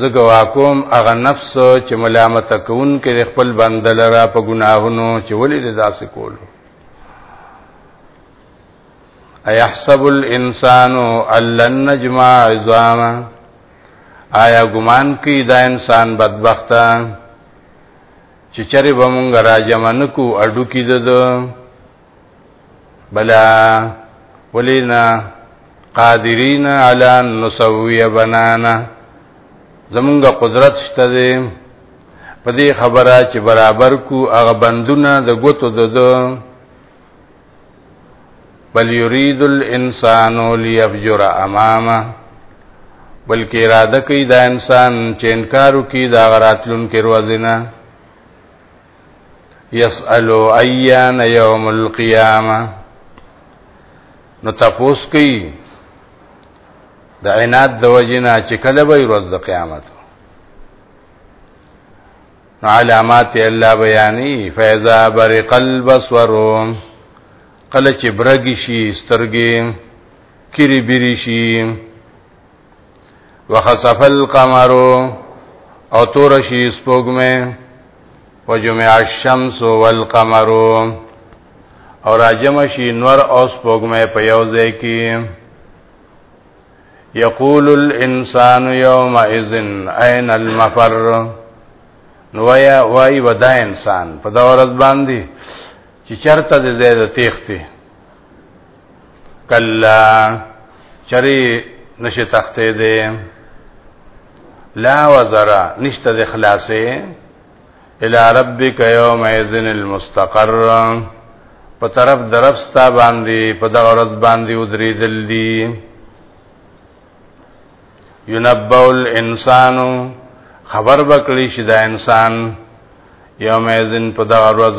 زه ګوا کوم هغه نفس چې ملامت کوون کې خپل بنده لره په ګناهونو چې ولې د داسې کولو ايحسب الانسان الا نجمع عظاما آیا ګمان کوي دا انسان بدبخته چې چرې به مونږ راجمع نکو اډو کې ده بلا ولینا قادرین علی نسوی بنانا زمونږ قدرت شته دی په دې خبره چې برابر کو هغه بندونه د ګوتو د دو بل یرید الانسان لیفجر امامه بلکې اراده کوي دا انسان چې انکارو کوي دا غراتلون کې روزنه یسالو ایان یوم القیامه نو تاسو کوي د عنایت د وجنا چې کله به ورځ د قیامت نو علامات الله بیانی فیضا برق البصر کله چې برګی شي سترګې کری بری شي وخسف القمر او تور شي سپوږمې وجمع الشمس والقمر او راجم شي نور او سپوږمې په یو ځای کې یقول الانسان یومئذ اين المفر نویا وای ودا انسان په دا ورځ باندې چې چرته د زیاده تیخته کلا چری نشه تختې دې لا وزرا نشته د خلاصې الى ربک یوم اذن المستقر په طرف درفستا باندې په دغه ورځ باندې ودرې دل دي ينبأ الانسان خبر بکلی شي دا انسان یوم اذن په دغه ورځ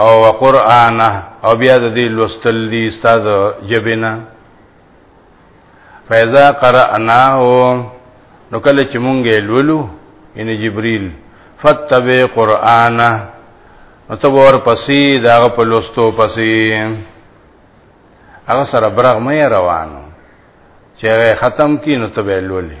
او قران او بیا د دې لوستل دي استاد جبینا فیضا قراناه نو کله چې مونږه لولو ان جبريل فتبع قرانه نو ته ور پسې دا په لوستو پسې هغه سره برغ مې روانو چې ختم کینو ته ویلولې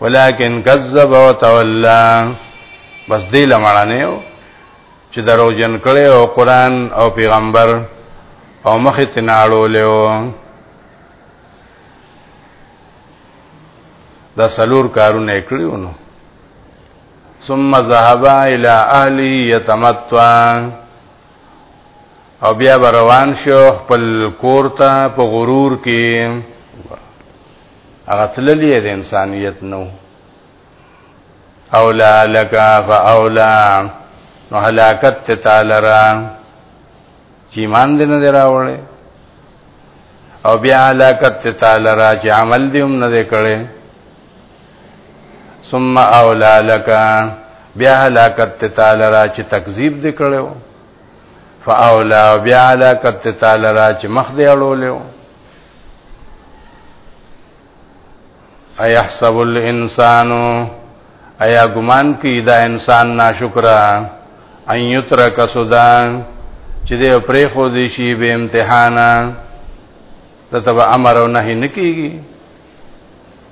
ولكن كذب وتولى بس دی لمړانه او چې درو جن کړي او قران او پیغمبر او مخ ته ناړو له دا سلور کارونه کړیو نو ثم ذهب الى اهله يتمتع او بیا روان شو خپل کور ته په غرور کې هغه تللی د انسانیت نو اولا لك فاولا نو هلاکت تعالی را چې مان دې نه راوړې او بیا هلاکت تعالی را چې عمل دې هم نه کړې ثم اولا لك بیا هلاکت تعالی را چې تکذیب دې کړو فاولا بیا هلاکت تعالی را چې مخ دې اړولیو ايحسب الانسان ایا ګمان کی دا انسان ناشکرا ان یترک سودا چې دې پرې خو دې شي به امتحانا ته تبع امر او نهي نکېږي